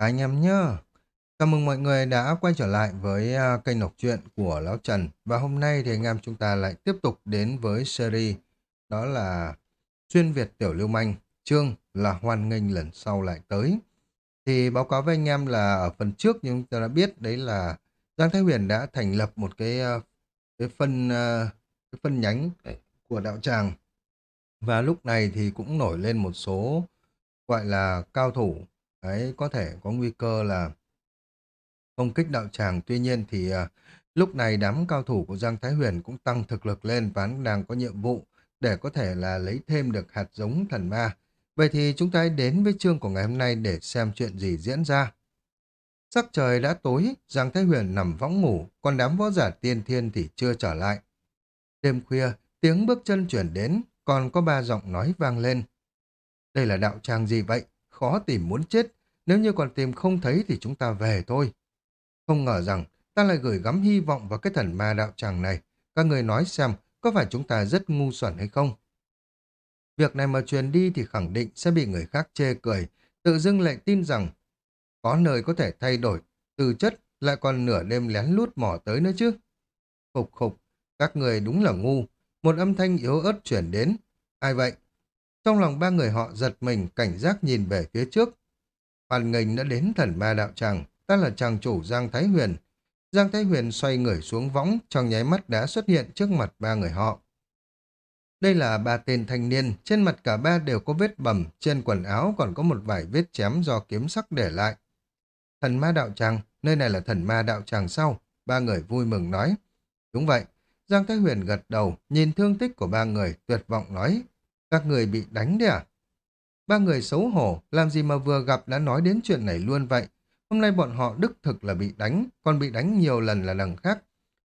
Anh em nhá. Chào mừng mọi người đã quay trở lại với à, kênh đọc truyện của Lão Trần. Và hôm nay thì anh em chúng ta lại tiếp tục đến với series đó là Xuyên Việt Tiểu Lưu Manh, chương là hoan nghênh lần sau lại tới. Thì báo cáo với anh em là ở phần trước như chúng ta đã biết đấy là Giang Thái Huyền đã thành lập một cái à, cái phân à, cái phân nhánh của đạo tràng và lúc này thì cũng nổi lên một số gọi là cao thủ Đấy, có thể có nguy cơ là công kích đạo tràng. Tuy nhiên thì à, lúc này đám cao thủ của Giang Thái Huyền cũng tăng thực lực lên và đang có nhiệm vụ để có thể là lấy thêm được hạt giống thần ma. Vậy thì chúng ta hãy đến với chương của ngày hôm nay để xem chuyện gì diễn ra. Sắc trời đã tối, Giang Thái Huyền nằm võng ngủ, còn đám võ giả tiên thiên thì chưa trở lại. Đêm khuya, tiếng bước chân chuyển đến, còn có ba giọng nói vang lên. Đây là đạo tràng gì vậy? khó tìm muốn chết. Nếu như còn tìm không thấy thì chúng ta về thôi. Không ngờ rằng ta lại gửi gắm hy vọng vào cái thần ma đạo tràng này. Các người nói xem có phải chúng ta rất ngu xuẩn hay không? Việc này mà truyền đi thì khẳng định sẽ bị người khác chê cười. Tự dưng lại tin rằng có nơi có thể thay đổi từ chất lại còn nửa đêm lén lút mò tới nữa chứ. Khục khục, các người đúng là ngu. Một âm thanh yếu ớt chuyển đến. Ai vậy? Trong lòng ba người họ giật mình, cảnh giác nhìn về phía trước. Hoàn nghênh đã đến thần ma đạo tràng, ta là tràng chủ Giang Thái Huyền. Giang Thái Huyền xoay người xuống võng, trong nháy mắt đã xuất hiện trước mặt ba người họ. Đây là ba tên thanh niên, trên mặt cả ba đều có vết bầm, trên quần áo còn có một vài vết chém do kiếm sắc để lại. Thần ma đạo tràng, nơi này là thần ma đạo tràng sau, ba người vui mừng nói. Đúng vậy, Giang Thái Huyền gật đầu, nhìn thương tích của ba người, tuyệt vọng nói, các người bị đánh đấy à? Ba người xấu hổ, làm gì mà vừa gặp đã nói đến chuyện này luôn vậy. Hôm nay bọn họ đức thực là bị đánh, còn bị đánh nhiều lần là đằng khác.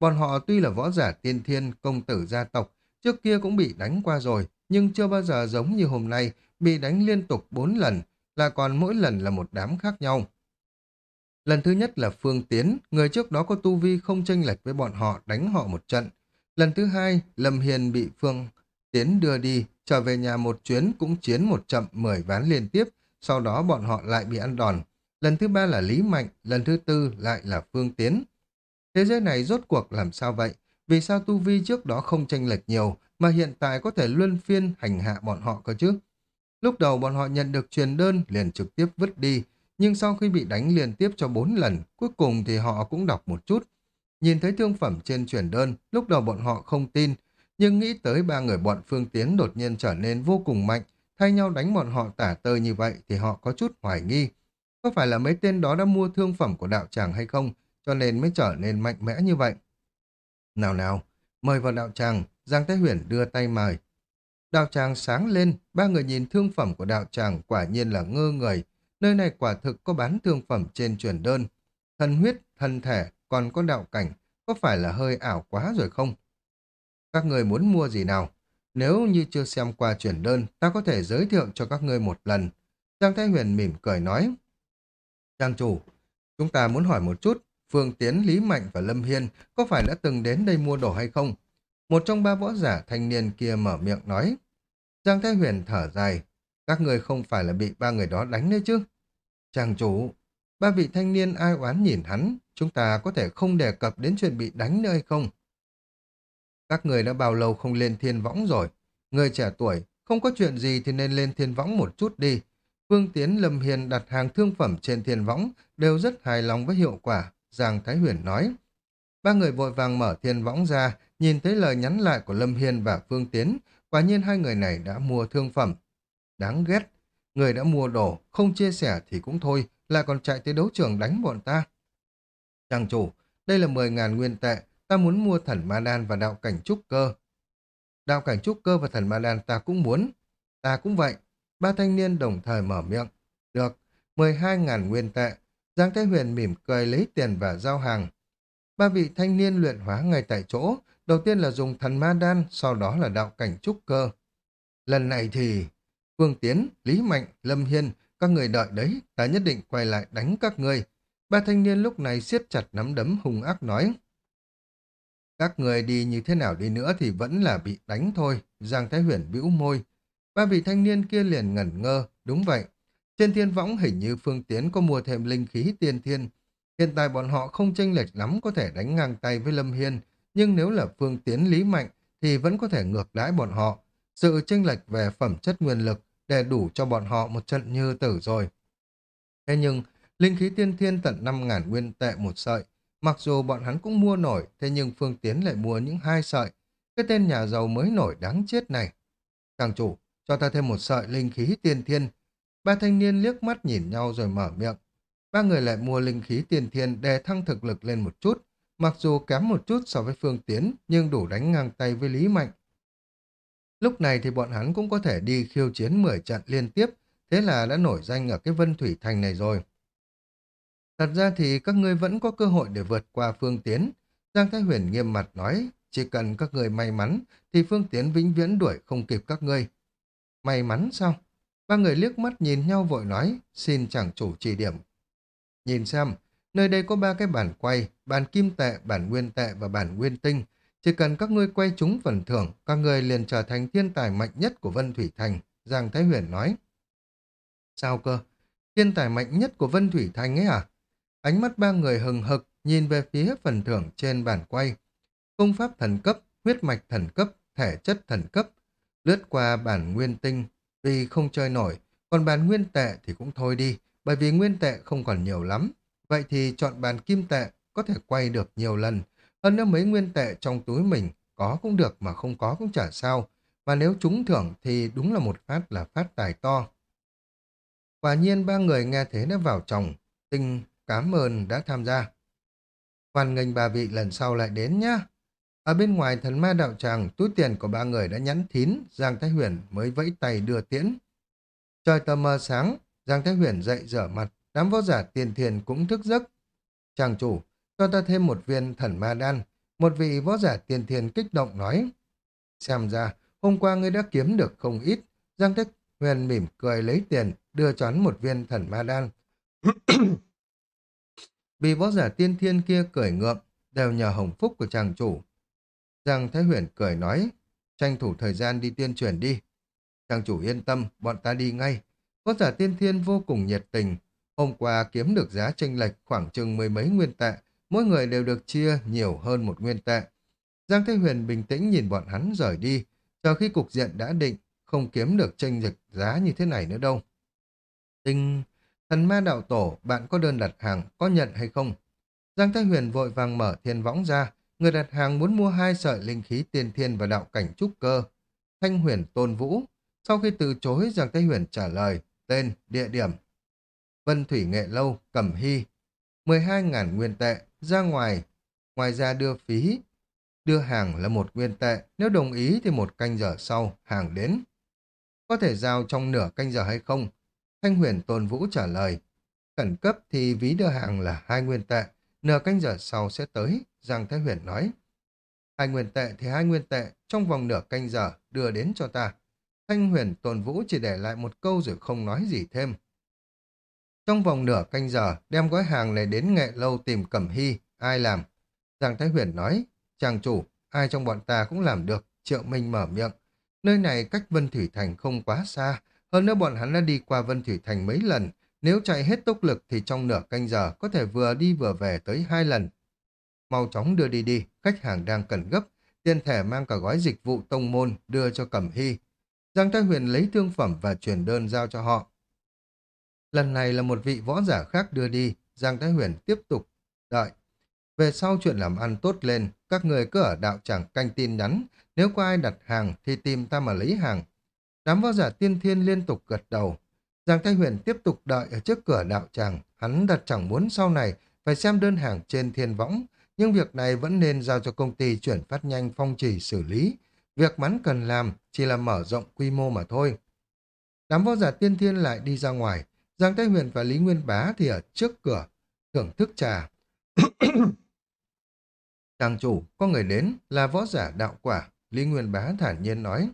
Bọn họ tuy là võ giả tiên thiên, công tử gia tộc, trước kia cũng bị đánh qua rồi, nhưng chưa bao giờ giống như hôm nay, bị đánh liên tục bốn lần, là còn mỗi lần là một đám khác nhau. Lần thứ nhất là Phương Tiến, người trước đó có tu vi không chênh lệch với bọn họ đánh họ một trận. Lần thứ hai, Lâm Hiền bị Phương Tiến đưa đi, trở về nhà một chuyến cũng chiến một chậm mười ván liên tiếp, sau đó bọn họ lại bị ăn đòn. Lần thứ ba là Lý Mạnh, lần thứ tư lại là Phương Tiến. Thế giới này rốt cuộc làm sao vậy? Vì sao Tu Vi trước đó không tranh lệch nhiều, mà hiện tại có thể luân phiên hành hạ bọn họ cơ chứ? Lúc đầu bọn họ nhận được truyền đơn liền trực tiếp vứt đi, nhưng sau khi bị đánh liên tiếp cho bốn lần, cuối cùng thì họ cũng đọc một chút. Nhìn thấy thương phẩm trên truyền đơn, lúc đầu bọn họ không tin, nhưng nghĩ tới ba người bọn Phương Tiến đột nhiên trở nên vô cùng mạnh, thay nhau đánh bọn họ tả tơi như vậy thì họ có chút hoài nghi. Có phải là mấy tên đó đã mua thương phẩm của đạo tràng hay không, cho nên mới trở nên mạnh mẽ như vậy? Nào nào, mời vào đạo tràng, Giang Thái Huyền đưa tay mời. Đạo tràng sáng lên, ba người nhìn thương phẩm của đạo tràng quả nhiên là ngơ người. Nơi này quả thực có bán thương phẩm trên truyền đơn. Thân huyết, thân thể, còn có đạo cảnh, có phải là hơi ảo quá rồi không? Các người muốn mua gì nào? Nếu như chưa xem qua chuyển đơn, ta có thể giới thiệu cho các ngươi một lần. Giang Thái Huyền mỉm cười nói. Trang chủ, chúng ta muốn hỏi một chút, Phương Tiến, Lý Mạnh và Lâm Hiên có phải đã từng đến đây mua đồ hay không? Một trong ba võ giả thanh niên kia mở miệng nói. Giang Thái Huyền thở dài, các người không phải là bị ba người đó đánh đấy chứ? Trang chủ, ba vị thanh niên ai oán nhìn hắn, chúng ta có thể không đề cập đến chuyện bị đánh nữa hay không? Các người đã bao lâu không lên thiên võng rồi? Người trẻ tuổi, không có chuyện gì thì nên lên thiên võng một chút đi. Vương Tiến Lâm Hiền đặt hàng thương phẩm trên thiên võng đều rất hài lòng với hiệu quả, Giang Thái Huyền nói. Ba người vội vàng mở thiên võng ra, nhìn thấy lời nhắn lại của Lâm Hiên và Phương Tiến, quả nhiên hai người này đã mua thương phẩm. Đáng ghét, người đã mua đồ, không chia sẻ thì cũng thôi, lại còn chạy tới đấu trường đánh bọn ta. Chàng chủ, đây là 10.000 nguyên tệ, ta muốn mua thần ma đan và đạo cảnh trúc cơ. Đạo cảnh trúc cơ và thần ma đan ta cũng muốn. Ta cũng vậy. Ba thanh niên đồng thời mở miệng. Được, 12.000 nguyên tệ. Giang Thái Huyền mỉm cười lấy tiền và giao hàng. Ba vị thanh niên luyện hóa ngay tại chỗ. Đầu tiên là dùng thần ma đan, sau đó là đạo cảnh trúc cơ. Lần này thì... Phương Tiến, Lý Mạnh, Lâm Hiên, các người đợi đấy, ta nhất định quay lại đánh các ngươi. Ba thanh niên lúc này siết chặt nắm đấm hung ác nói. Các người đi như thế nào đi nữa thì vẫn là bị đánh thôi, Giang Thái Huyền bĩu môi. Ba vị thanh niên kia liền ngẩn ngơ, đúng vậy. Trên thiên võng hình như Phương Tiến có mua thêm linh khí tiên thiên. Hiện tại bọn họ không chênh lệch lắm có thể đánh ngang tay với Lâm Hiên, nhưng nếu là Phương Tiến lý mạnh thì vẫn có thể ngược đãi bọn họ. Sự chênh lệch về phẩm chất nguyên lực để đủ cho bọn họ một trận như tử rồi. Thế nhưng, linh khí tiên thiên tận 5.000 nguyên tệ một sợi. Mặc dù bọn hắn cũng mua nổi, thế nhưng Phương Tiến lại mua những hai sợi. Cái tên nhà giàu mới nổi đáng chết này. Chàng chủ, cho ta thêm một sợi linh khí tiên thiên. Ba thanh niên liếc mắt nhìn nhau rồi mở miệng. Ba người lại mua linh khí tiên thiên để thăng thực lực lên một chút. Mặc dù kém một chút so với Phương Tiến, nhưng đủ đánh ngang tay với Lý Mạnh. Lúc này thì bọn hắn cũng có thể đi khiêu chiến 10 trận liên tiếp, thế là đã nổi danh ở cái Vân Thủy Thành này rồi. Thật ra thì các ngươi vẫn có cơ hội để vượt qua Phương Tiến. Giang Thái Huyền nghiêm mặt nói, chỉ cần các người may mắn thì Phương Tiến vĩnh viễn đuổi không kịp các ngươi. May mắn sao? Ba người liếc mắt nhìn nhau vội nói, xin chẳng chủ chỉ điểm. Nhìn xem, nơi đây có ba cái bản quay, bản kim tệ, bản nguyên tệ và bản nguyên tinh. Chỉ cần các ngươi quay chúng phần thưởng, các ngươi liền trở thành thiên tài mạnh nhất của Vân Thủy Thành, Giang Thái Huyền nói. Sao cơ? Thiên tài mạnh nhất của Vân Thủy Thành ấy à? Ánh mắt ba người hừng hực nhìn về phía phần thưởng trên bàn quay. Công pháp thần cấp, huyết mạch thần cấp, thể chất thần cấp. Lướt qua bản nguyên tinh, vì không chơi nổi, còn bản nguyên tệ thì cũng thôi đi, bởi vì nguyên tệ không còn nhiều lắm. Vậy thì chọn bản kim tệ có thể quay được nhiều lần. Hơn nữa mấy nguyên tệ trong túi mình có cũng được mà không có cũng chả sao. Và nếu trúng thưởng thì đúng là một phát là phát tài to. Quả nhiên ba người nghe thế đã vào chồng. Tinh cảm ơn đã tham gia. Hoan nghênh bà vị lần sau lại đến nhá. Ở bên ngoài thần ma đạo tràng, túi tiền của ba người đã nhắn thín, Giang Thái Huyền mới vẫy tay đưa tiễn. Trời tờ mờ sáng, Giang Thái Huyền dậy rửa mặt, đám võ giả tiền thiền cũng thức giấc. Chàng chủ, cho ta thêm một viên thần ma đan. Một vị võ giả tiền thiền kích động nói. Xem ra, hôm qua ngươi đã kiếm được không ít. Giang Thái Huyền mỉm cười lấy tiền, đưa cho hắn một viên thần ma đan. Vì võ giả tiên thiên kia cười ngượng, đều nhờ hồng phúc của chàng chủ. Giang Thái Huyền cười nói, tranh thủ thời gian đi tuyên truyền đi. Chàng chủ yên tâm, bọn ta đi ngay. Võ giả tiên thiên vô cùng nhiệt tình. Hôm qua kiếm được giá tranh lệch khoảng chừng mười mấy nguyên tệ, mỗi người đều được chia nhiều hơn một nguyên tệ. Giang Thái Huyền bình tĩnh nhìn bọn hắn rời đi, chờ khi cục diện đã định, không kiếm được tranh lệch giá như thế này nữa đâu. Tinh, thần ma đạo tổ, bạn có đơn đặt hàng, có nhận hay không? Giang Thái Huyền vội vàng mở thiên võng ra, người đặt hàng muốn mua hai sợi linh khí tiên thiên và đạo cảnh trúc cơ. Thanh huyền tôn vũ. Sau khi từ chối, Giang Thái Huyền trả lời tên, địa điểm. Vân Thủy Nghệ Lâu, Cẩm Hy. 12.000 nguyên tệ, ra ngoài. Ngoài ra đưa phí. Đưa hàng là một nguyên tệ, nếu đồng ý thì một canh giờ sau, hàng đến. Có thể giao trong nửa canh giờ hay không? Thanh huyền tôn vũ trả lời. Khẩn cấp thì ví đưa hàng là hai nguyên tệ, nửa canh giờ sau sẽ tới. Giang Thái Huyền nói. Hai nguyên tệ thì hai nguyên tệ, trong vòng nửa canh giờ đưa đến cho ta. Thanh huyền Tôn vũ chỉ để lại một câu rồi không nói gì thêm. Trong vòng nửa canh giờ, đem gói hàng này đến nghệ lâu tìm Cẩm Hy, ai làm? Giang Thái Huyền nói, chàng chủ, ai trong bọn ta cũng làm được, Triệu Minh mở miệng. Nơi này cách Vân Thủy Thành không quá xa, Vâng, hơn nữa bọn hắn đã đi qua Vân Thủy Thành mấy lần, nếu chạy hết tốc lực thì trong nửa canh giờ có thể vừa đi vừa về tới hai lần mau chóng đưa đi đi, khách hàng đang cần gấp, tiền thẻ mang cả gói dịch vụ tông môn đưa cho Cẩm Hy. Giang Thái Huyền lấy thương phẩm và chuyển đơn giao cho họ. Lần này là một vị võ giả khác đưa đi, Giang Thái Huyền tiếp tục đợi. Về sau chuyện làm ăn tốt lên, các người cứ ở đạo tràng canh tin nhắn, nếu có ai đặt hàng thì tìm ta mà lấy hàng. Đám võ giả tiên thiên liên tục gật đầu. Giang Thái Huyền tiếp tục đợi ở trước cửa đạo tràng, hắn đặt chẳng muốn sau này phải xem đơn hàng trên thiên võng, nhưng việc này vẫn nên giao cho công ty chuyển phát nhanh phong trì xử lý. Việc mắn cần làm chỉ là mở rộng quy mô mà thôi. Đám võ giả tiên thiên lại đi ra ngoài, Giang Thái Huyền và Lý Nguyên Bá thì ở trước cửa, thưởng thức trà. Chàng chủ, có người đến, là võ giả đạo quả, Lý Nguyên Bá thản nhiên nói.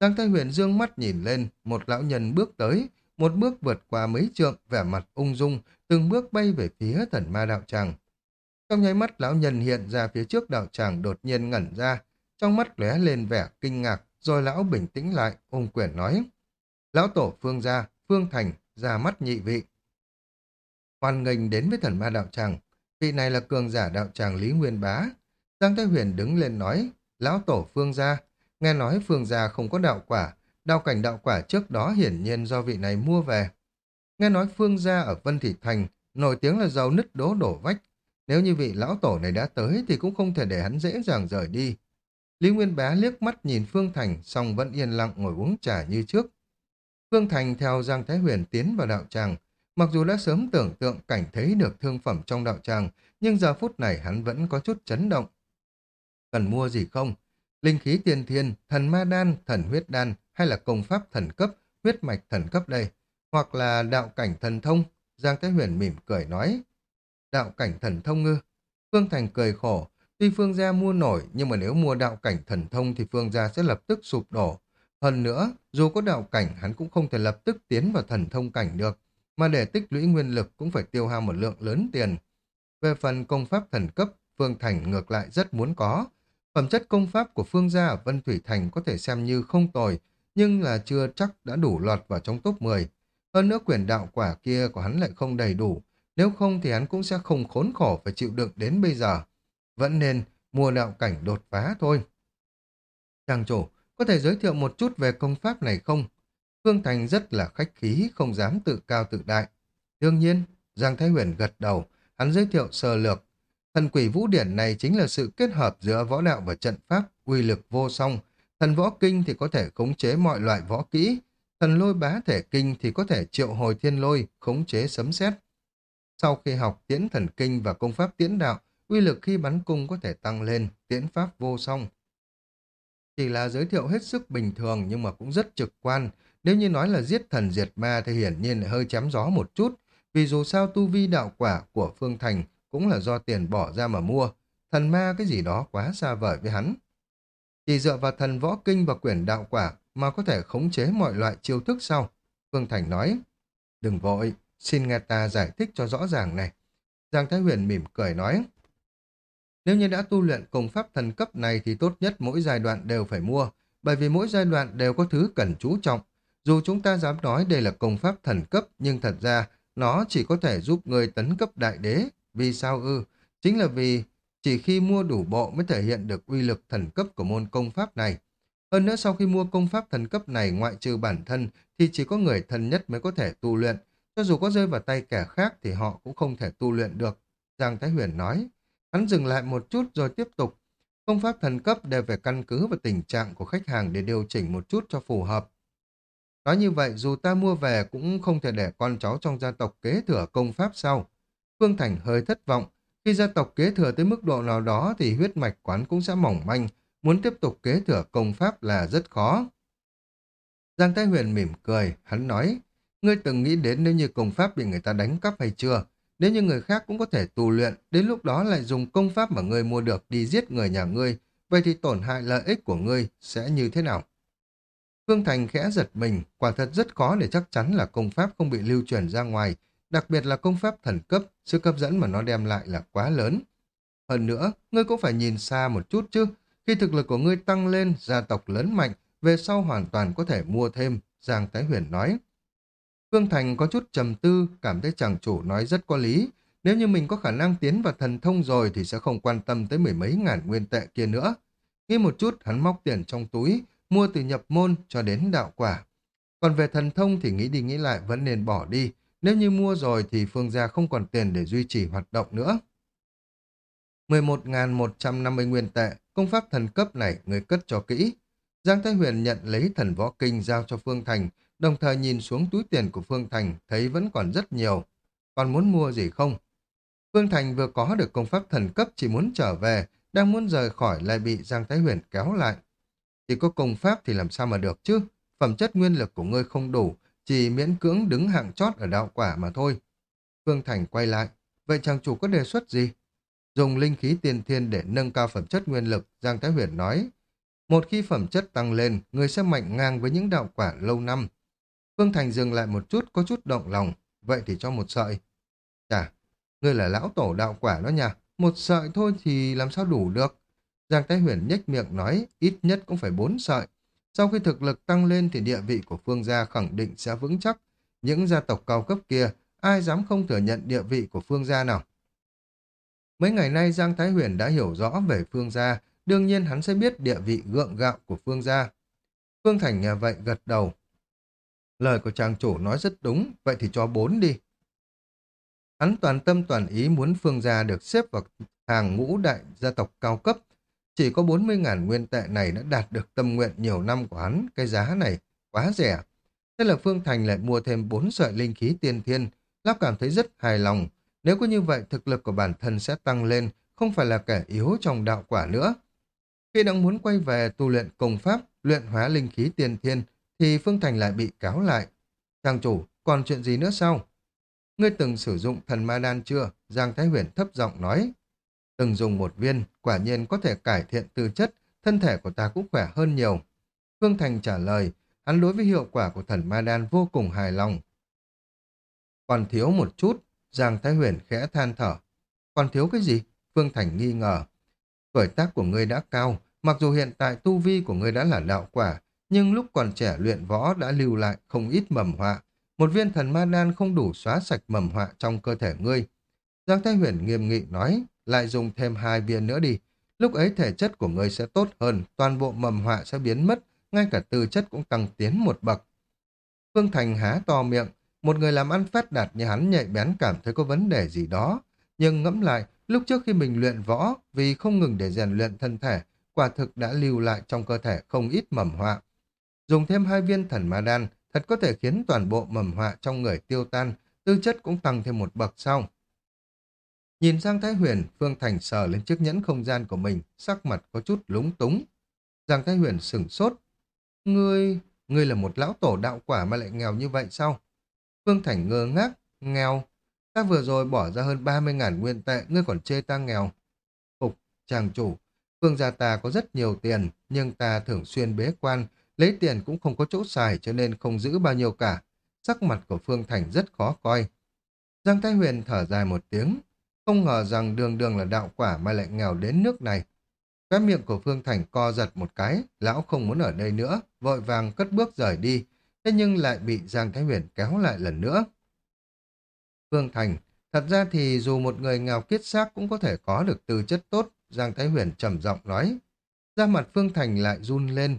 Giang Thái Huyền dương mắt nhìn lên, một lão nhân bước tới, một bước vượt qua mấy trượng, vẻ mặt ung dung, từng bước bay về phía thần ma đạo tràng. Trong nháy mắt lão nhân hiện ra phía trước đạo tràng đột nhiên ngẩn ra, trong mắt lóe lên vẻ kinh ngạc, rồi lão bình tĩnh lại, ôm quyền nói. Lão tổ phương gia, phương thành, ra mắt nhị vị. Hoàn nghênh đến với thần ma đạo tràng, vị này là cường giả đạo tràng Lý Nguyên Bá. Giang Thái Huyền đứng lên nói, lão tổ phương gia, nghe nói phương gia không có đạo quả, đạo cảnh đạo quả trước đó hiển nhiên do vị này mua về. Nghe nói phương gia ở Vân Thị Thành, nổi tiếng là giàu nứt đố đổ vách. Nếu như vị lão tổ này đã tới thì cũng không thể để hắn dễ dàng rời đi. Lý Nguyên Bá liếc mắt nhìn Phương Thành, xong vẫn yên lặng ngồi uống trà như trước. Phương Thành theo Giang Thái Huyền tiến vào đạo tràng, mặc dù đã sớm tưởng tượng cảnh thấy được thương phẩm trong đạo tràng, nhưng giờ phút này hắn vẫn có chút chấn động. Cần mua gì không? Linh khí tiên thiên, thần ma đan, thần huyết đan hay là công pháp thần cấp, huyết mạch thần cấp đây? Hoặc là đạo cảnh thần thông? Giang Thái Huyền mỉm cười nói. Đạo cảnh thần thông ngư? Phương Thành cười khổ, Tuy Phương gia mua nổi, nhưng mà nếu mua đạo cảnh thần thông thì Phương gia sẽ lập tức sụp đổ. Hơn nữa, dù có đạo cảnh, hắn cũng không thể lập tức tiến vào thần thông cảnh được, mà để tích lũy nguyên lực cũng phải tiêu hao một lượng lớn tiền. Về phần công pháp thần cấp, Phương Thành ngược lại rất muốn có. Phẩm chất công pháp của Phương gia ở Vân Thủy Thành có thể xem như không tồi, nhưng là chưa chắc đã đủ lọt vào trong top 10. Hơn nữa quyền đạo quả kia của hắn lại không đầy đủ, nếu không thì hắn cũng sẽ không khốn khổ phải chịu đựng đến bây giờ vẫn nên mua đạo cảnh đột phá thôi. Chàng chủ, có thể giới thiệu một chút về công pháp này không? Phương Thành rất là khách khí, không dám tự cao tự đại. Đương nhiên, Giang Thái Huyền gật đầu, hắn giới thiệu sơ lược. Thần quỷ vũ điển này chính là sự kết hợp giữa võ đạo và trận pháp, uy lực vô song. Thần võ kinh thì có thể khống chế mọi loại võ kỹ, thần lôi bá thể kinh thì có thể triệu hồi thiên lôi, khống chế sấm sét. Sau khi học tiễn thần kinh và công pháp tiễn đạo, uy lực khi bắn cung có thể tăng lên, tiễn pháp vô song. Chỉ là giới thiệu hết sức bình thường nhưng mà cũng rất trực quan. Nếu như nói là giết thần diệt ma thì hiển nhiên hơi chém gió một chút, vì dù sao tu vi đạo quả của Phương Thành cũng là do tiền bỏ ra mà mua. Thần ma cái gì đó quá xa vời với hắn. Chỉ dựa vào thần võ kinh và quyển đạo quả mà có thể khống chế mọi loại chiêu thức sau. Phương Thành nói, đừng vội, xin nghe ta giải thích cho rõ ràng này. Giang Thái Huyền mỉm cười nói, nếu như đã tu luyện công pháp thần cấp này thì tốt nhất mỗi giai đoạn đều phải mua, bởi vì mỗi giai đoạn đều có thứ cần chú trọng. Dù chúng ta dám nói đây là công pháp thần cấp, nhưng thật ra nó chỉ có thể giúp người tấn cấp đại đế. Vì sao ư? Chính là vì chỉ khi mua đủ bộ mới thể hiện được uy lực thần cấp của môn công pháp này. Hơn nữa sau khi mua công pháp thần cấp này ngoại trừ bản thân thì chỉ có người thân nhất mới có thể tu luyện. Cho dù có rơi vào tay kẻ khác thì họ cũng không thể tu luyện được. Giang Thái Huyền nói. Hắn dừng lại một chút rồi tiếp tục. Công pháp thần cấp đều phải căn cứ vào tình trạng của khách hàng để điều chỉnh một chút cho phù hợp. Nói như vậy, dù ta mua về cũng không thể để con cháu trong gia tộc kế thừa công pháp sau. Phương Thành hơi thất vọng. Khi gia tộc kế thừa tới mức độ nào đó thì huyết mạch quán cũng sẽ mỏng manh. Muốn tiếp tục kế thừa công pháp là rất khó. Giang Thái Huyền mỉm cười, hắn nói, ngươi từng nghĩ đến nếu như công pháp bị người ta đánh cắp hay chưa? Nếu như người khác cũng có thể tu luyện, đến lúc đó lại dùng công pháp mà ngươi mua được đi giết người nhà ngươi, vậy thì tổn hại lợi ích của ngươi sẽ như thế nào? Phương Thành khẽ giật mình, quả thật rất khó để chắc chắn là công pháp không bị lưu truyền ra ngoài, đặc biệt là công pháp thần cấp, sức hấp dẫn mà nó đem lại là quá lớn. Hơn nữa, ngươi cũng phải nhìn xa một chút chứ, khi thực lực của ngươi tăng lên, gia tộc lớn mạnh, về sau hoàn toàn có thể mua thêm, Giang Thái Huyền nói. Phương Thành có chút trầm tư, cảm thấy chàng chủ nói rất có lý. Nếu như mình có khả năng tiến vào thần thông rồi thì sẽ không quan tâm tới mười mấy ngàn nguyên tệ kia nữa. Nghĩ một chút, hắn móc tiền trong túi, mua từ nhập môn cho đến đạo quả. Còn về thần thông thì nghĩ đi nghĩ lại vẫn nên bỏ đi. Nếu như mua rồi thì Phương gia không còn tiền để duy trì hoạt động nữa. 11.150 nguyên tệ, công pháp thần cấp này người cất cho kỹ. Giang Thái Huyền nhận lấy thần võ kinh giao cho Phương Thành, đồng thời nhìn xuống túi tiền của Phương Thành thấy vẫn còn rất nhiều. Còn muốn mua gì không? Phương Thành vừa có được công pháp thần cấp chỉ muốn trở về, đang muốn rời khỏi lại bị Giang Thái Huyền kéo lại. Chỉ có công pháp thì làm sao mà được chứ? Phẩm chất nguyên lực của ngươi không đủ, chỉ miễn cưỡng đứng hạng chót ở đạo quả mà thôi. Phương Thành quay lại, vậy chàng chủ có đề xuất gì? Dùng linh khí tiên thiên để nâng cao phẩm chất nguyên lực, Giang Thái Huyền nói. Một khi phẩm chất tăng lên, người sẽ mạnh ngang với những đạo quả lâu năm, Phương Thành dừng lại một chút, có chút động lòng. Vậy thì cho một sợi. Chà, ngươi là lão tổ đạo quả đó nha. Một sợi thôi thì làm sao đủ được. Giang Thái Huyền nhếch miệng nói, ít nhất cũng phải bốn sợi. Sau khi thực lực tăng lên thì địa vị của Phương gia khẳng định sẽ vững chắc. những gia tộc cao cấp kia, ai dám không thừa nhận địa vị của phương gia nào. Mấy ngày nay Giang Thái Huyền đã hiểu rõ về phương gia, đương nhiên hắn sẽ biết địa vị gượng gạo của phương gia. Phương Thành nghe vậy gật đầu. Lời của chàng chủ nói rất đúng, vậy thì cho bốn đi. Hắn toàn tâm toàn ý muốn phương gia được xếp vào hàng ngũ đại gia tộc cao cấp. Chỉ có 40.000 nguyên tệ này đã đạt được tâm nguyện nhiều năm của hắn, cái giá này quá rẻ. Thế là Phương Thành lại mua thêm 4 sợi linh khí tiên thiên, Lão cảm thấy rất hài lòng. Nếu có như vậy, thực lực của bản thân sẽ tăng lên, không phải là kẻ yếu trong đạo quả nữa. Khi đang muốn quay về tu luyện công pháp, luyện hóa linh khí tiên thiên, thì Phương Thành lại bị cáo lại. Trang chủ, còn chuyện gì nữa sao? Ngươi từng sử dụng thần ma đan chưa? Giang Thái Huyền thấp giọng nói. Từng dùng một viên, quả nhiên có thể cải thiện tư chất, thân thể của ta cũng khỏe hơn nhiều. Phương Thành trả lời, hắn đối với hiệu quả của thần ma đan vô cùng hài lòng. Còn thiếu một chút, Giang Thái Huyền khẽ than thở. Còn thiếu cái gì? Phương Thành nghi ngờ. Tuổi tác của ngươi đã cao, mặc dù hiện tại tu vi của ngươi đã là đạo quả, nhưng lúc còn trẻ luyện võ đã lưu lại không ít mầm họa. Một viên thần ma đan không đủ xóa sạch mầm họa trong cơ thể ngươi. Giang Thái Huyền nghiêm nghị nói, lại dùng thêm hai viên nữa đi. Lúc ấy thể chất của ngươi sẽ tốt hơn, toàn bộ mầm họa sẽ biến mất, ngay cả tư chất cũng tăng tiến một bậc. Phương Thành há to miệng, một người làm ăn phát đạt như hắn nhạy bén cảm thấy có vấn đề gì đó. Nhưng ngẫm lại, lúc trước khi mình luyện võ, vì không ngừng để rèn luyện thân thể, quả thực đã lưu lại trong cơ thể không ít mầm họa. Dùng thêm hai viên thần ma đan, thật có thể khiến toàn bộ mầm họa trong người tiêu tan, tư chất cũng tăng thêm một bậc sau. Nhìn sang Thái Huyền, Phương Thành sờ lên chiếc nhẫn không gian của mình, sắc mặt có chút lúng túng. Giang Thái Huyền sửng sốt. Ngươi, ngươi là một lão tổ đạo quả mà lại nghèo như vậy sao? Phương Thành ngơ ngác, nghèo. Ta vừa rồi bỏ ra hơn 30.000 nguyên tệ, ngươi còn chê ta nghèo. Phục, chàng chủ, Phương gia ta có rất nhiều tiền, nhưng ta thường xuyên bế quan, lấy tiền cũng không có chỗ xài cho nên không giữ bao nhiêu cả. Sắc mặt của Phương Thành rất khó coi. Giang Thái Huyền thở dài một tiếng, không ngờ rằng đường đường là đạo quả mà lại nghèo đến nước này. Cái miệng của Phương Thành co giật một cái, lão không muốn ở đây nữa, vội vàng cất bước rời đi, thế nhưng lại bị Giang Thái Huyền kéo lại lần nữa. Phương Thành, thật ra thì dù một người nghèo kiết xác cũng có thể có được tư chất tốt, Giang Thái Huyền trầm giọng nói. Ra mặt Phương Thành lại run lên,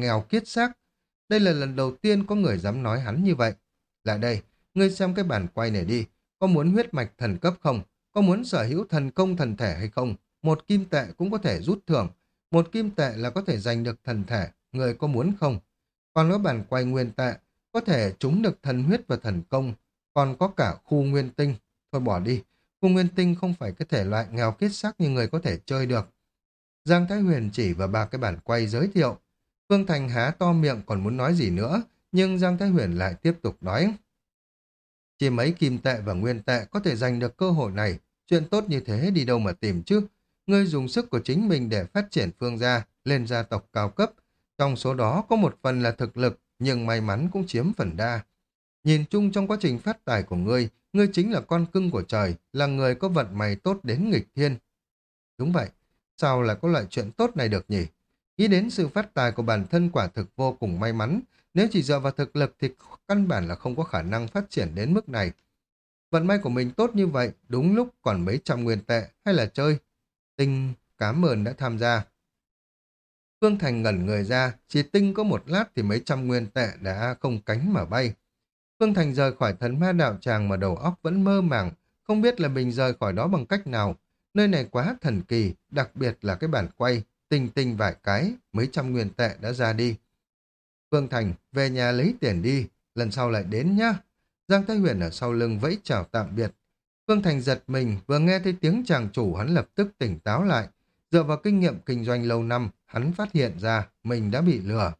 nghèo kiết xác. Đây là lần đầu tiên có người dám nói hắn như vậy. Lại đây, ngươi xem cái bản quay này đi, có muốn huyết mạch thần cấp không? Có muốn sở hữu thần công thần thể hay không? Một kim tệ cũng có thể rút thưởng. Một kim tệ là có thể giành được thần thể, người có muốn không? Còn có bản quay nguyên tệ, có thể trúng được thần huyết và thần công, còn có cả khu nguyên tinh. Thôi bỏ đi, khu nguyên tinh không phải cái thể loại nghèo kết sắc như người có thể chơi được. Giang Thái Huyền chỉ vào ba cái bản quay giới thiệu. Phương Thành há to miệng còn muốn nói gì nữa, nhưng Giang Thái Huyền lại tiếp tục nói. Chỉ mấy kim tệ và nguyên tệ có thể giành được cơ hội này, chuyện tốt như thế đi đâu mà tìm chứ. Ngươi dùng sức của chính mình để phát triển phương gia, lên gia tộc cao cấp, trong số đó có một phần là thực lực, nhưng may mắn cũng chiếm phần đa. Nhìn chung trong quá trình phát tài của ngươi, ngươi chính là con cưng của trời, là người có vận may tốt đến nghịch thiên. Đúng vậy, sao lại có loại chuyện tốt này được nhỉ? Nghĩ đến sự phát tài của bản thân quả thực vô cùng may mắn, nếu chỉ dựa vào thực lực thì căn bản là không có khả năng phát triển đến mức này. Vận may của mình tốt như vậy, đúng lúc còn mấy trăm nguyên tệ hay là chơi. Tinh, cảm ơn đã tham gia. Phương Thành ngẩn người ra, chỉ tinh có một lát thì mấy trăm nguyên tệ đã không cánh mà bay. Phương Thành rời khỏi thần ma đạo tràng mà đầu óc vẫn mơ màng, không biết là mình rời khỏi đó bằng cách nào. Nơi này quá thần kỳ, đặc biệt là cái bản quay, tinh tinh vài cái, mấy trăm nguyên tệ đã ra đi. Phương Thành, về nhà lấy tiền đi, lần sau lại đến nhá. Giang Thái Huyền ở sau lưng vẫy chào tạm biệt. Phương Thành giật mình, vừa nghe thấy tiếng chàng chủ hắn lập tức tỉnh táo lại. Dựa vào kinh nghiệm kinh doanh lâu năm, hắn phát hiện ra mình đã bị lừa.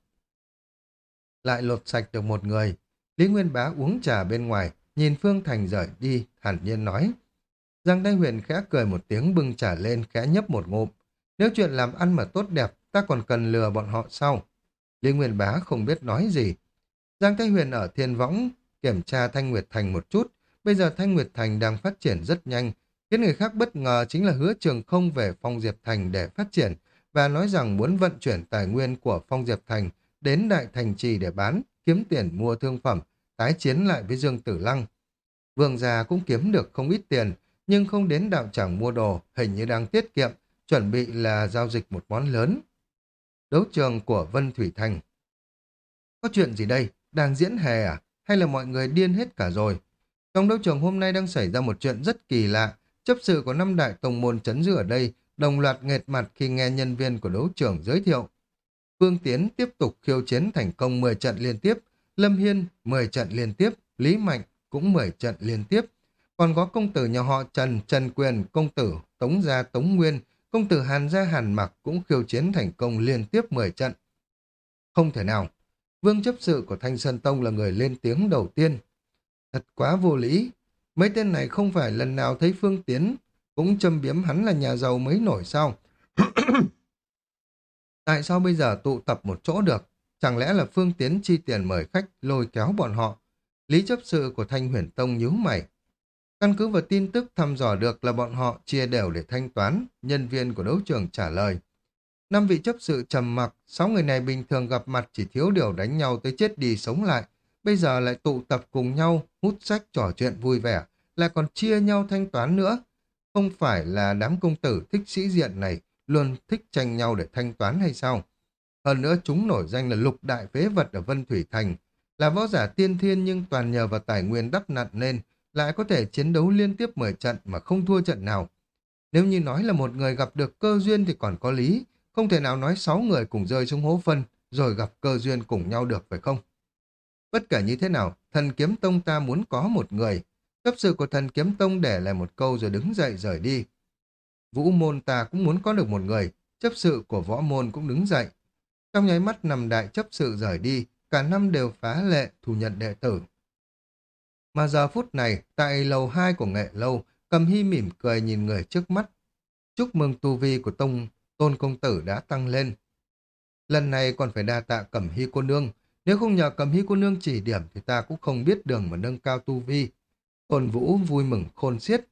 Lại lột sạch được một người, Lý Nguyên Bá uống trà bên ngoài, nhìn Phương Thành rời đi, hẳn nhiên nói. Giang Thái Huyền khẽ cười một tiếng bưng trà lên, khẽ nhấp một ngụm. Nếu chuyện làm ăn mà tốt đẹp, ta còn cần lừa bọn họ sau. Lý Nguyên Bá không biết nói gì. Giang Thái Huyền ở Thiên Võng kiểm tra Thanh Nguyệt Thành một chút. Bây giờ Thanh Nguyệt Thành đang phát triển rất nhanh. Khiến người khác bất ngờ chính là hứa trường không về Phong Diệp Thành để phát triển và nói rằng muốn vận chuyển tài nguyên của Phong Diệp Thành đến Đại Thành Trì để bán, kiếm tiền mua thương phẩm, tái chiến lại với Dương Tử Lăng. Vương gia cũng kiếm được không ít tiền, nhưng không đến đạo tràng mua đồ, hình như đang tiết kiệm, chuẩn bị là giao dịch một món lớn. Đấu trường của Vân Thủy Thành Có chuyện gì đây? Đang diễn hè à? Hay là mọi người điên hết cả rồi? Trong đấu trường hôm nay đang xảy ra một chuyện rất kỳ lạ. Chấp sự của năm đại tông môn chấn dư ở đây đồng loạt nghệt mặt khi nghe nhân viên của đấu trường giới thiệu. Phương Tiến tiếp tục khiêu chiến thành công 10 trận liên tiếp, Lâm Hiên 10 trận liên tiếp, Lý Mạnh cũng 10 trận liên tiếp. Còn có công tử nhà họ Trần, Trần Quyền, công tử Tống Gia Tống Nguyên, công tử Hàn Gia Hàn Mặc cũng khiêu chiến thành công liên tiếp 10 trận. Không thể nào, vương chấp sự của Thanh Sơn Tông là người lên tiếng đầu tiên. Thật quá vô lý, mấy tên này không phải lần nào thấy Phương Tiến cũng châm biếm hắn là nhà giàu mới nổi sao. Tại sao bây giờ tụ tập một chỗ được? Chẳng lẽ là Phương Tiến chi tiền mời khách lôi kéo bọn họ? Lý chấp sự của Thanh Huyền Tông nhíu mày. Căn cứ vào tin tức thăm dò được là bọn họ chia đều để thanh toán, nhân viên của đấu trường trả lời. Năm vị chấp sự trầm mặc, sáu người này bình thường gặp mặt chỉ thiếu điều đánh nhau tới chết đi sống lại, bây giờ lại tụ tập cùng nhau, hút sách trò chuyện vui vẻ, lại còn chia nhau thanh toán nữa. Không phải là đám công tử thích sĩ diện này luôn thích tranh nhau để thanh toán hay sao? Hơn nữa chúng nổi danh là lục đại phế vật ở Vân Thủy Thành, là võ giả tiên thiên nhưng toàn nhờ vào tài nguyên đắp nặn nên lại có thể chiến đấu liên tiếp 10 trận mà không thua trận nào. Nếu như nói là một người gặp được cơ duyên thì còn có lý, không thể nào nói 6 người cùng rơi xuống hố phân rồi gặp cơ duyên cùng nhau được phải không? Bất kể như thế nào, thần kiếm tông ta muốn có một người. Cấp sự của thần kiếm tông để lại một câu rồi đứng dậy rời đi. Vũ môn ta cũng muốn có được một người, chấp sự của võ môn cũng đứng dậy. Trong nháy mắt nằm đại chấp sự rời đi, cả năm đều phá lệ thu nhận đệ tử. Mà giờ phút này, tại lầu 2 của nghệ lâu, cầm hy mỉm cười nhìn người trước mắt. Chúc mừng tu vi của tông tôn công tử đã tăng lên. Lần này còn phải đa tạ cầm hy cô nương. Nếu không nhờ cầm hy cô nương chỉ điểm thì ta cũng không biết đường mà nâng cao tu vi. Tôn vũ vui mừng khôn xiết.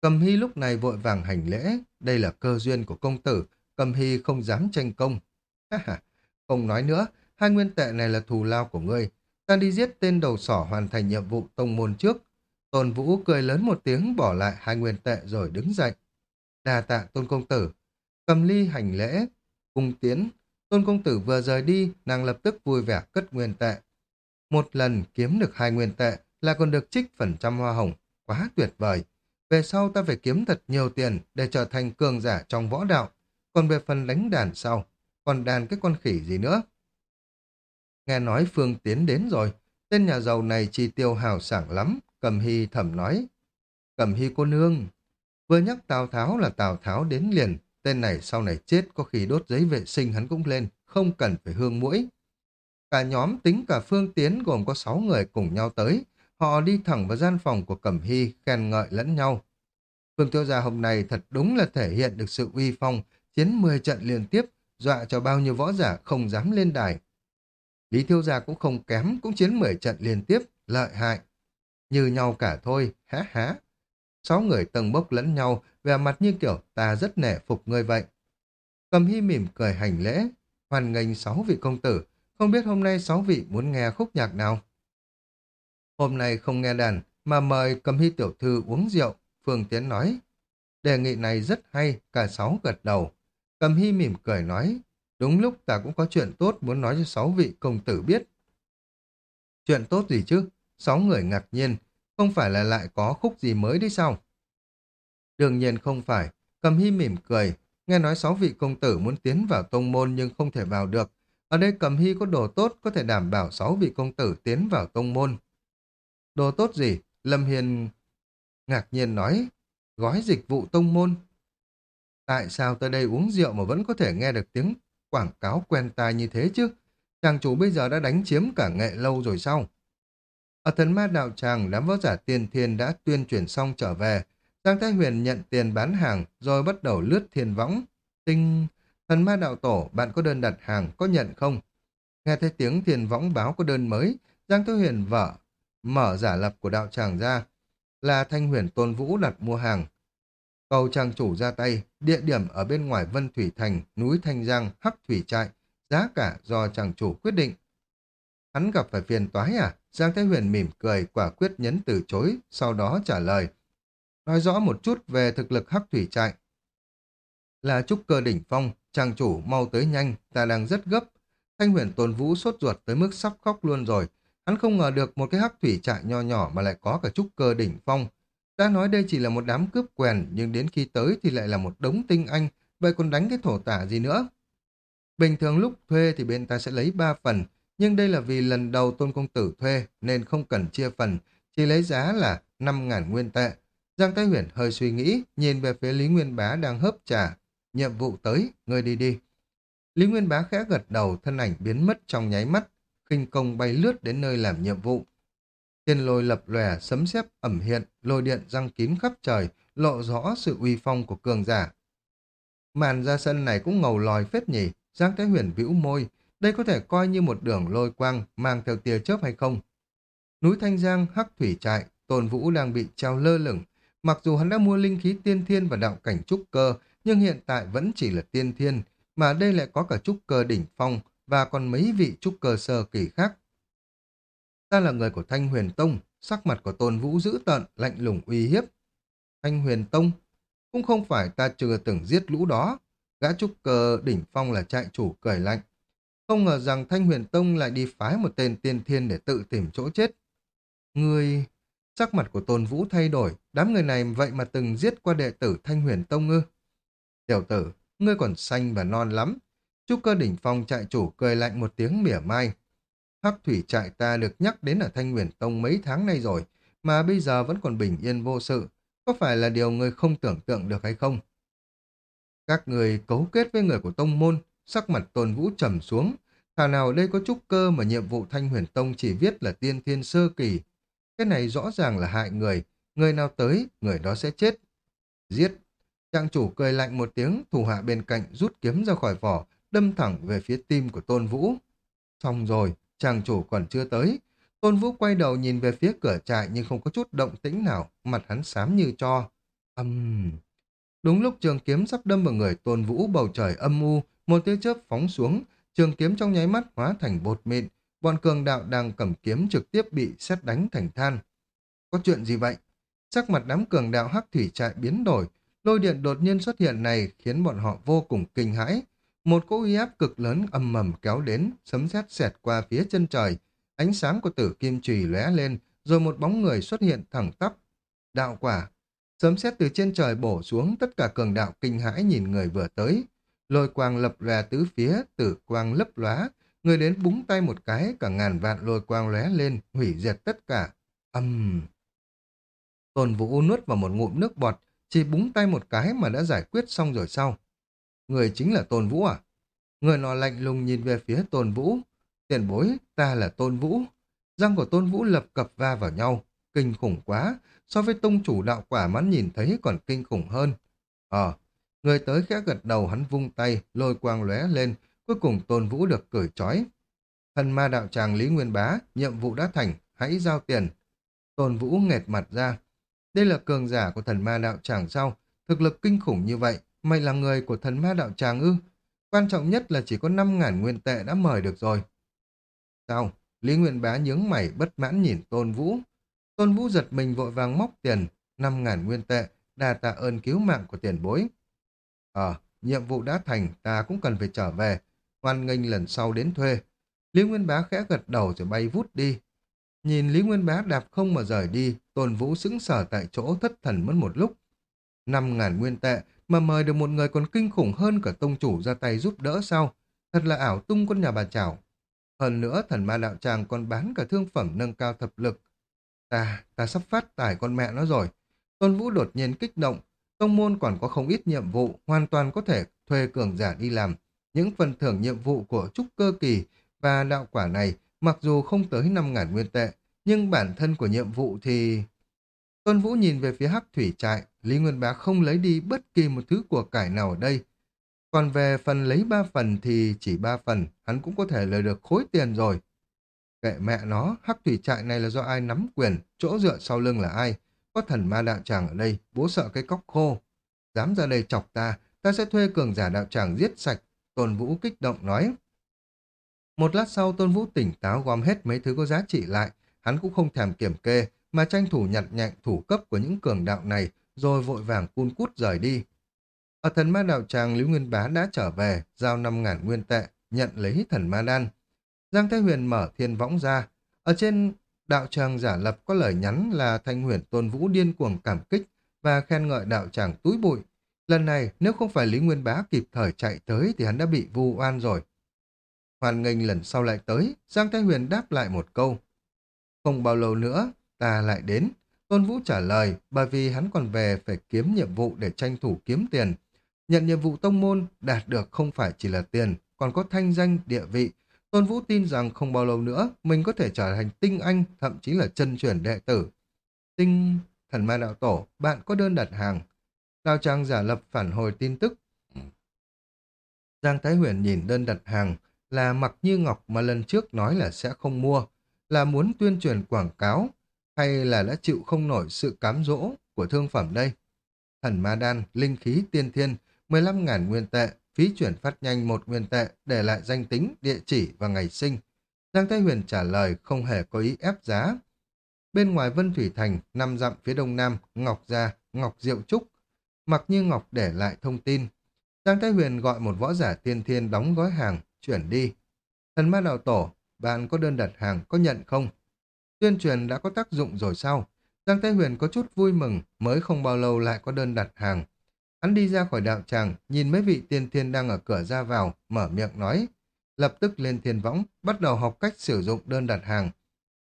Cầm hy lúc này vội vàng hành lễ. Đây là cơ duyên của công tử. Cầm hy không dám tranh công. không nói nữa, hai nguyên tệ này là thù lao của ngươi. Ta đi giết tên đầu sỏ hoàn thành nhiệm vụ tông môn trước. Tôn Vũ cười lớn một tiếng bỏ lại hai nguyên tệ rồi đứng dậy. Đà tạ tôn công tử. Cầm ly hành lễ. Cung tiến. Tôn công tử vừa rời đi, nàng lập tức vui vẻ cất nguyên tệ. Một lần kiếm được hai nguyên tệ là còn được trích phần trăm hoa hồng. Quá tuyệt vời. Về sau ta phải kiếm thật nhiều tiền để trở thành cường giả trong võ đạo. Còn về phần đánh đàn sau, còn đàn cái con khỉ gì nữa? Nghe nói Phương Tiến đến rồi, tên nhà giàu này chi tiêu hào sảng lắm, Cầm Hy thầm nói. Cầm Hy cô nương, vừa nhắc Tào Tháo là Tào Tháo đến liền, tên này sau này chết có khi đốt giấy vệ sinh hắn cũng lên, không cần phải hương mũi. Cả nhóm tính cả Phương Tiến gồm có 6 người cùng nhau tới, họ đi thẳng vào gian phòng của Cẩm Hy khen ngợi lẫn nhau. Phương Tiêu Gia hôm nay thật đúng là thể hiện được sự uy phong, chiến 10 trận liên tiếp, dọa cho bao nhiêu võ giả không dám lên đài. Lý Thiêu Gia cũng không kém, cũng chiến 10 trận liên tiếp, lợi hại. Như nhau cả thôi, há há. Sáu người tầng bốc lẫn nhau, vẻ mặt như kiểu ta rất nể phục ngươi vậy. Cầm hy mỉm cười hành lễ, hoàn nghênh sáu vị công tử, không biết hôm nay sáu vị muốn nghe khúc nhạc nào. Hôm nay không nghe đàn, mà mời cầm hy tiểu thư uống rượu, Phương Tiến nói. Đề nghị này rất hay, cả sáu gật đầu. Cầm hy mỉm cười nói, Đúng lúc ta cũng có chuyện tốt muốn nói cho sáu vị công tử biết. Chuyện tốt gì chứ? Sáu người ngạc nhiên, không phải là lại có khúc gì mới đi sao? Đương nhiên không phải, cầm hy mỉm cười, nghe nói sáu vị công tử muốn tiến vào tông môn nhưng không thể vào được. Ở đây cầm hy có đồ tốt có thể đảm bảo sáu vị công tử tiến vào tông môn. Đồ tốt gì? Lâm Hiền ngạc nhiên nói, gói dịch vụ tông môn. Tại sao tới đây uống rượu mà vẫn có thể nghe được tiếng quảng cáo quen tai như thế chứ. Chàng chủ bây giờ đã đánh chiếm cả nghệ lâu rồi sao? Ở thần ma đạo tràng, đám võ giả tiên thiên đã tuyên truyền xong trở về. Giang Thái Huyền nhận tiền bán hàng rồi bắt đầu lướt thiên võng. Tinh... Thần ma đạo tổ, bạn có đơn đặt hàng, có nhận không? Nghe thấy tiếng thiên võng báo có đơn mới, Giang Thái Huyền vợ mở giả lập của đạo tràng ra. Là Thanh Huyền Tôn Vũ đặt mua hàng, Cầu trang chủ ra tay, địa điểm ở bên ngoài Vân Thủy Thành, núi Thanh Giang, Hắc Thủy Trại, giá cả do chàng chủ quyết định. hắn gặp phải phiền toái à? Giang Thái Huyền mỉm cười, quả quyết nhấn từ chối, sau đó trả lời. Nói rõ một chút về thực lực hắc thủy trại. Là trúc cơ đỉnh phong, chàng chủ mau tới nhanh, ta đang rất gấp. Thanh huyền tôn vũ sốt ruột tới mức sắp khóc luôn rồi. Hắn không ngờ được một cái hắc thủy trại nho nhỏ mà lại có cả trúc cơ đỉnh phong. Đã nói đây chỉ là một đám cướp quèn, nhưng đến khi tới thì lại là một đống tinh anh, vậy còn đánh cái thổ tả gì nữa? Bình thường lúc thuê thì bên ta sẽ lấy 3 phần, nhưng đây là vì lần đầu tôn công tử thuê nên không cần chia phần, chỉ lấy giá là 5.000 nguyên tệ. Giang Thái Huyền hơi suy nghĩ, nhìn về phía Lý Nguyên Bá đang hớp trà. Nhiệm vụ tới, ngươi đi đi. Lý Nguyên Bá khẽ gật đầu, thân ảnh biến mất trong nháy mắt, khinh công bay lướt đến nơi làm nhiệm vụ. Thiên lôi lập lòe, sấm sét ẩm hiện, lôi điện răng kín khắp trời, lộ rõ sự uy phong của cường giả. Màn ra sân này cũng ngầu lòi phết nhỉ, Giang Thái Huyền vĩu môi, đây có thể coi như một đường lôi quang mang theo tia chớp hay không? Núi Thanh Giang, Hắc Thủy Trại, Tôn Vũ đang bị treo lơ lửng. Mặc dù hắn đã mua linh khí tiên thiên và đạo cảnh trúc cơ, nhưng hiện tại vẫn chỉ là tiên thiên, mà đây lại có cả trúc cơ đỉnh phong và còn mấy vị trúc cơ sơ kỳ khác. Ta là người của Thanh Huyền Tông, sắc mặt của Tôn Vũ dữ tợn, lạnh lùng uy hiếp. Thanh Huyền Tông, cũng không phải ta chưa từng giết lũ đó. Gã trúc Cờ đỉnh phong là trại chủ cười lạnh. Không ngờ rằng Thanh Huyền Tông lại đi phái một tên tiên thiên để tự tìm chỗ chết. Người... Sắc mặt của Tôn Vũ thay đổi, đám người này vậy mà từng giết qua đệ tử Thanh Huyền Tông ngư. Tiểu tử, ngươi còn xanh và non lắm. Trúc cơ đỉnh phong trại chủ cười lạnh một tiếng mỉa mai. Hắc thủy trại ta được nhắc đến ở Thanh Huyền Tông mấy tháng nay rồi, mà bây giờ vẫn còn bình yên vô sự. Có phải là điều người không tưởng tượng được hay không? Các người cấu kết với người của tông môn, sắc mặt tôn vũ trầm xuống. Thảo nào đây có trúc cơ mà nhiệm vụ Thanh Huyền Tông chỉ viết là tiên thiên sơ kỳ. Cái này rõ ràng là hại người, người nào tới, người đó sẽ chết. Giết! Trang chủ cười lạnh một tiếng, thủ hạ bên cạnh rút kiếm ra khỏi vỏ, đâm thẳng về phía tim của Tôn Vũ. Xong rồi, chàng chủ còn chưa tới. Tôn Vũ quay đầu nhìn về phía cửa trại nhưng không có chút động tĩnh nào, mặt hắn xám như cho. Âm... Uhm. Đúng lúc trường kiếm sắp đâm vào người Tôn Vũ bầu trời âm u, một tia chớp phóng xuống, trường kiếm trong nháy mắt hóa thành bột mịn, bọn cường đạo đang cầm kiếm trực tiếp bị xét đánh thành than. Có chuyện gì vậy? Sắc mặt đám cường đạo hắc thủy trại biến đổi, lôi điện đột nhiên xuất hiện này khiến bọn họ vô cùng kinh hãi. Một cỗ uy áp cực lớn âm mầm kéo đến, sấm sét xẹt qua phía chân trời, ánh sáng của tử kim trùy lóe lên, rồi một bóng người xuất hiện thẳng tắp. Đạo quả, sấm sét từ trên trời bổ xuống, tất cả cường đạo kinh hãi nhìn người vừa tới. Lôi quang lập lòe tứ phía, tử quang lấp lóa, người đến búng tay một cái, cả ngàn vạn lôi quang lóe lên, hủy diệt tất cả. Âm... Tôn Vũ nuốt vào một ngụm nước bọt, chỉ búng tay một cái mà đã giải quyết xong rồi sau. Người chính là Tôn Vũ à? Người nọ lạnh lùng nhìn về phía Tôn Vũ. Tiền bối, ta là Tôn Vũ. Răng của Tôn Vũ lập cập va vào nhau. Kinh khủng quá, so với tông chủ đạo quả mắn nhìn thấy còn kinh khủng hơn. Ờ, người tới khẽ gật đầu hắn vung tay, lôi quang lóe lên, cuối cùng Tôn Vũ được cởi trói. Thần ma đạo tràng Lý Nguyên Bá, nhiệm vụ đã thành, hãy giao tiền. Tôn Vũ nghẹt mặt ra. Đây là cường giả của thần ma đạo tràng sao? Thực lực kinh khủng như vậy, mày là người của thần ma đạo tràng ư? Quan trọng nhất là chỉ có 5.000 nguyên tệ đã mời được rồi. Sao? Lý Nguyên Bá nhướng mày bất mãn nhìn Tôn Vũ. Tôn Vũ giật mình vội vàng móc tiền, 5.000 nguyên tệ, đà tạ ơn cứu mạng của tiền bối. Ờ, nhiệm vụ đã thành, ta cũng cần phải trở về, hoan nghênh lần sau đến thuê. Lý Nguyên Bá khẽ gật đầu rồi bay vút đi. Nhìn Lý Nguyên Bá đạp không mà rời đi, Tôn Vũ sững sờ tại chỗ thất thần mất một lúc. 5.000 nguyên tệ mà mời được một người còn kinh khủng hơn cả tông chủ ra tay giúp đỡ sao? Thật là ảo tung con nhà bà chảo. Hơn nữa, thần ma đạo tràng còn bán cả thương phẩm nâng cao thập lực. Ta, ta sắp phát tải con mẹ nó rồi. Tôn Vũ đột nhiên kích động. Tông môn còn có không ít nhiệm vụ, hoàn toàn có thể thuê cường giả đi làm. Những phần thưởng nhiệm vụ của trúc cơ kỳ và đạo quả này, mặc dù không tới 5.000 nguyên tệ, nhưng bản thân của nhiệm vụ thì... Tôn Vũ nhìn về phía hắc thủy trại, Lý Nguyên Bá không lấy đi bất kỳ một thứ của cải nào ở đây. Còn về phần lấy ba phần thì chỉ ba phần, hắn cũng có thể lời được khối tiền rồi. Kệ mẹ nó, hắc thủy trại này là do ai nắm quyền, chỗ dựa sau lưng là ai? Có thần ma đạo tràng ở đây, bố sợ cái cóc khô. Dám ra đây chọc ta, ta sẽ thuê cường giả đạo tràng giết sạch. Tôn Vũ kích động nói. Một lát sau Tôn Vũ tỉnh táo gom hết mấy thứ có giá trị lại, hắn cũng không thèm kiểm kê, mà tranh thủ nhặt nhạnh thủ cấp của những cường đạo này, rồi vội vàng cun cút rời đi. Ở thần ma đạo tràng, Lý Nguyên Bá đã trở về, giao 5.000 nguyên tệ, nhận lấy thần ma đan. Giang Thái Huyền mở thiên võng ra. Ở trên đạo tràng giả lập có lời nhắn là Thanh Huyền Tôn Vũ điên cuồng cảm kích và khen ngợi đạo tràng túi bụi. Lần này, nếu không phải Lý Nguyên Bá kịp thời chạy tới thì hắn đã bị vu oan rồi. Hoàn nghênh lần sau lại tới, Giang Thái Huyền đáp lại một câu. Không bao lâu nữa, ta lại đến. Tôn Vũ trả lời, bởi vì hắn còn về phải kiếm nhiệm vụ để tranh thủ kiếm tiền. Nhận nhiệm vụ tông môn, đạt được không phải chỉ là tiền, còn có thanh danh, địa vị. Tôn Vũ tin rằng không bao lâu nữa, mình có thể trở thành tinh anh, thậm chí là chân truyền đệ tử. Tinh... Thần ma đạo tổ, bạn có đơn đặt hàng. Đào trang giả lập phản hồi tin tức. Giang Thái Huyền nhìn đơn đặt hàng, là mặc như ngọc mà lần trước nói là sẽ không mua, là muốn tuyên truyền quảng cáo, hay là đã chịu không nổi sự cám dỗ của thương phẩm đây. Thần ma đan, linh khí tiên thiên, 15.000 nguyên tệ, phí chuyển phát nhanh một nguyên tệ, để lại danh tính, địa chỉ và ngày sinh. Giang Thái Huyền trả lời không hề có ý ép giá. Bên ngoài Vân Thủy Thành, năm dặm phía đông nam, Ngọc Gia, Ngọc Diệu Trúc. Mặc như Ngọc để lại thông tin. Giang Thái Huyền gọi một võ giả tiên thiên đóng gói hàng, chuyển đi. Thần ma đạo tổ, bạn có đơn đặt hàng, có nhận không? Tuyên truyền đã có tác dụng rồi sao? Giang Thái Huyền có chút vui mừng, mới không bao lâu lại có đơn đặt hàng. Hắn đi ra khỏi đạo tràng, nhìn mấy vị tiên thiên đang ở cửa ra vào, mở miệng nói. Lập tức lên thiên võng, bắt đầu học cách sử dụng đơn đặt hàng.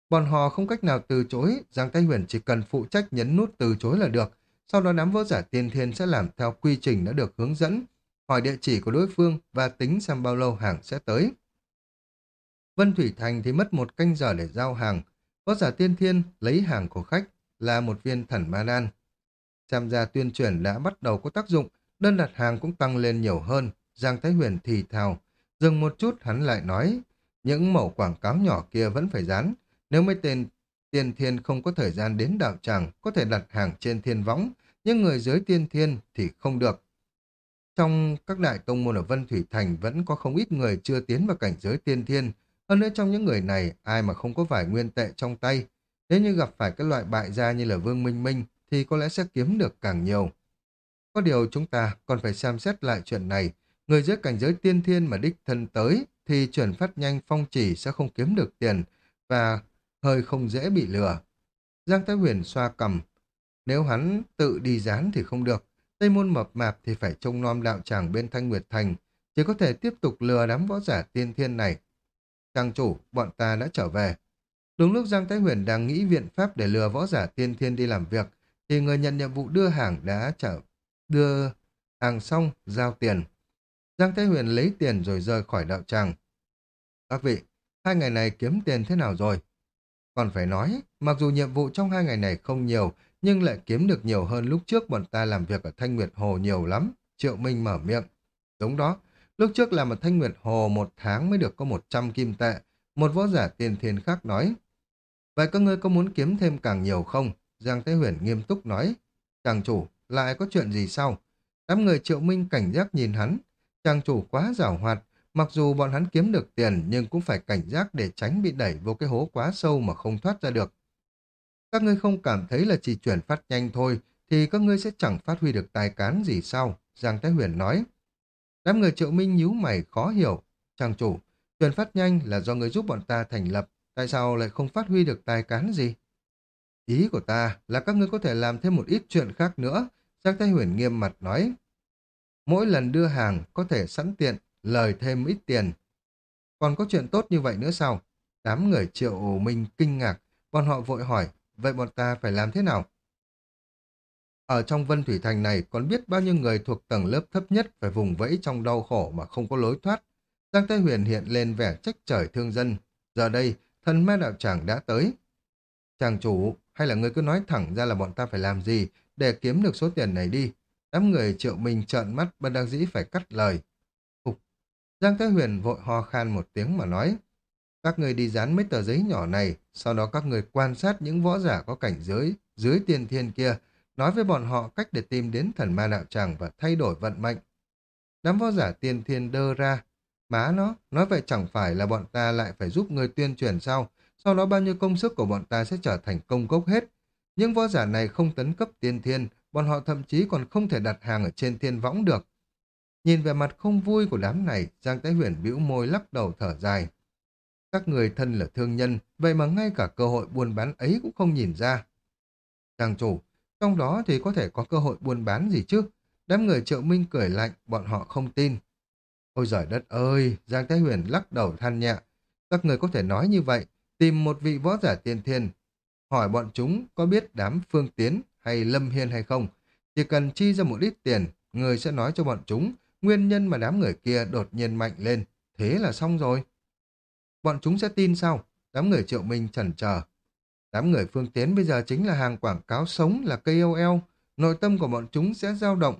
Bọn họ không cách nào từ chối, Giang Thái Huyền chỉ cần phụ trách nhấn nút từ chối là được. Sau đó đám võ giả tiên thiên sẽ làm theo quy trình đã được hướng dẫn, hỏi địa chỉ của đối phương và tính xem bao lâu hàng sẽ tới. Vân Thủy Thành thì mất một canh giờ để giao hàng. Võ giả tiên thiên lấy hàng của khách là một viên thần ma đan. tham gia tuyên truyền đã bắt đầu có tác dụng, đơn đặt hàng cũng tăng lên nhiều hơn. Giang Thái Huyền thì thào. Dừng một chút hắn lại nói, những mẫu quảng cáo nhỏ kia vẫn phải dán. Nếu mấy tên tiên thiên không có thời gian đến đạo tràng, có thể đặt hàng trên thiên võng, nhưng người dưới tiên thiên thì không được. Trong các đại tông môn ở Vân Thủy Thành vẫn có không ít người chưa tiến vào cảnh giới tiên thiên. Hơn nữa trong những người này, ai mà không có vài nguyên tệ trong tay. Nếu như gặp phải cái loại bại gia như là Vương Minh Minh, thì có lẽ sẽ kiếm được càng nhiều. Có điều chúng ta còn phải xem xét lại chuyện này. Người dưới cảnh giới tiên thiên mà đích thân tới, thì chuyển phát nhanh phong chỉ sẽ không kiếm được tiền, và hơi không dễ bị lừa. Giang Thái Huyền xoa cầm. Nếu hắn tự đi dán thì không được, Tây môn mập mạp thì phải trông nom đạo tràng bên Thanh Nguyệt Thành, chỉ có thể tiếp tục lừa đám võ giả tiên thiên này. Trang chủ, bọn ta đã trở về. Đúng lúc Giang Thái Huyền đang nghĩ viện pháp để lừa võ giả tiên thiên đi làm việc, thì người nhận nhiệm vụ đưa hàng đã trở đưa hàng xong, giao tiền. Giang Thái Huyền lấy tiền rồi rời khỏi đạo tràng. Các vị, hai ngày này kiếm tiền thế nào rồi? Còn phải nói, mặc dù nhiệm vụ trong hai ngày này không nhiều, nhưng lại kiếm được nhiều hơn lúc trước bọn ta làm việc ở Thanh Nguyệt Hồ nhiều lắm. Triệu Minh mở miệng. Đúng đó, lúc trước làm ở Thanh Nguyệt Hồ một tháng mới được có 100 kim tệ. Một võ giả tiền thiên khác nói. Vậy các ngươi có muốn kiếm thêm càng nhiều không? Giang Thế Huyền nghiêm túc nói. Chàng chủ, lại có chuyện gì sao? Đám người Triệu Minh cảnh giác nhìn hắn. Chàng chủ quá giảo hoạt. Mặc dù bọn hắn kiếm được tiền nhưng cũng phải cảnh giác để tránh bị đẩy vô cái hố quá sâu mà không thoát ra được. Các ngươi không cảm thấy là chỉ chuyển phát nhanh thôi, thì các ngươi sẽ chẳng phát huy được tài cán gì sao? Giang Thái Huyền nói. Đám người triệu minh nhíu mày khó hiểu. Chàng chủ, truyền phát nhanh là do người giúp bọn ta thành lập, tại sao lại không phát huy được tài cán gì? Ý của ta là các ngươi có thể làm thêm một ít chuyện khác nữa, Giang Thái Huyền nghiêm mặt nói. Mỗi lần đưa hàng có thể sẵn tiện, lời thêm ít tiền. Còn có chuyện tốt như vậy nữa sao? Đám người triệu minh kinh ngạc, bọn họ vội hỏi, Vậy bọn ta phải làm thế nào? Ở trong Vân Thủy Thành này còn biết bao nhiêu người thuộc tầng lớp thấp nhất phải vùng vẫy trong đau khổ mà không có lối thoát. Giang Thái Huyền hiện lên vẻ trách trời thương dân. Giờ đây, thần ma đạo tràng đã tới. Chàng chủ, hay là người cứ nói thẳng ra là bọn ta phải làm gì để kiếm được số tiền này đi. Đám người triệu mình trợn mắt bất đắc dĩ phải cắt lời. Phục. Giang Thái Huyền vội ho khan một tiếng mà nói. Các người đi dán mấy tờ giấy nhỏ này, sau đó các người quan sát những võ giả có cảnh giới dưới tiên thiên kia, nói với bọn họ cách để tìm đến thần ma đạo tràng và thay đổi vận mệnh. Đám võ giả tiên thiên đơ ra, Má nó, nói vậy chẳng phải là bọn ta lại phải giúp người tuyên truyền sao? Sau đó bao nhiêu công sức của bọn ta sẽ trở thành công gốc hết. những võ giả này không tấn cấp tiên thiên, bọn họ thậm chí còn không thể đặt hàng ở trên thiên võng được. Nhìn về mặt không vui của đám này, Giang Thái Huyền bĩu môi lắc đầu thở dài. Các người thân là thương nhân, vậy mà ngay cả cơ hội buôn bán ấy cũng không nhìn ra. Giang chủ, trong đó thì có thể có cơ hội buôn bán gì chứ? Đám người triệu minh cười lạnh, bọn họ không tin. Ôi giời đất ơi, Giang Thái Huyền lắc đầu than nhẹ. Các người có thể nói như vậy, tìm một vị võ giả tiên thiên, hỏi bọn chúng có biết đám Phương Tiến hay Lâm Hiên hay không. Chỉ cần chi ra một ít tiền, người sẽ nói cho bọn chúng nguyên nhân mà đám người kia đột nhiên mạnh lên. Thế là xong rồi. Bọn chúng sẽ tin sao? Đám người triệu minh chần chờ. Đám người Phương Tiến bây giờ chính là hàng quảng cáo sống là KOL. Nội tâm của bọn chúng sẽ dao động.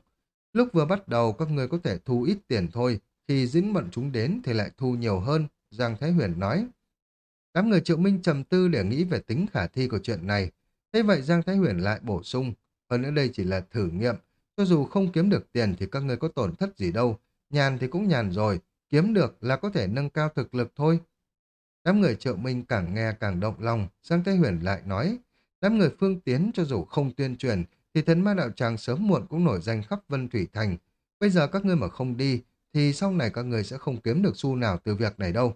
Lúc vừa bắt đầu, các người có thể thu ít tiền thôi. Khi dính bọn chúng đến thì lại thu nhiều hơn. Giang Thái Huyền nói. Đám người triệu minh trầm tư để nghĩ về tính khả thi của chuyện này. Thế vậy Giang Thái Huyền lại bổ sung. Hơn nữa đây chỉ là thử nghiệm. Cho dù không kiếm được tiền thì các người có tổn thất gì đâu. Nhàn thì cũng nhàn rồi. Kiếm được là có thể nâng cao thực lực thôi. Đám người trợ minh càng nghe càng động lòng. Giang Thái Huyền lại nói. Đám người phương tiến cho dù không tuyên truyền thì thần ma đạo tràng sớm muộn cũng nổi danh khắp Vân Thủy Thành. Bây giờ các ngươi mà không đi thì sau này các người sẽ không kiếm được xu nào từ việc này đâu.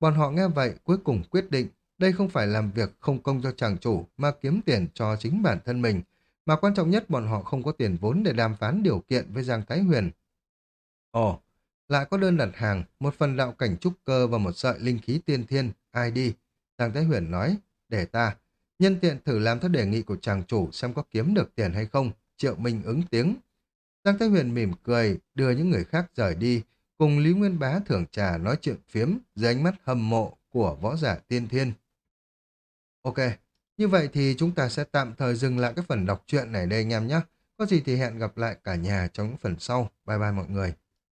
Bọn họ nghe vậy cuối cùng quyết định đây không phải làm việc không công cho chàng chủ mà kiếm tiền cho chính bản thân mình. Mà quan trọng nhất bọn họ không có tiền vốn để đàm phán điều kiện với Giang Thái Huyền. Ồ, lại có đơn đặt hàng, một phần đạo cảnh trúc cơ và một sợi linh khí tiên thiên, ai đi? Giang Thái Huyền nói, để ta. Nhân tiện thử làm theo đề nghị của chàng chủ xem có kiếm được tiền hay không. Triệu Minh ứng tiếng. Giang Thái Huyền mỉm cười, đưa những người khác rời đi, cùng Lý Nguyên Bá thưởng trà nói chuyện phiếm dưới ánh mắt hâm mộ của võ giả tiên thiên. Ok, như vậy thì chúng ta sẽ tạm thời dừng lại cái phần đọc truyện này đây anh em nhé. Có gì thì hẹn gặp lại cả nhà trong những phần sau. Bye bye mọi người.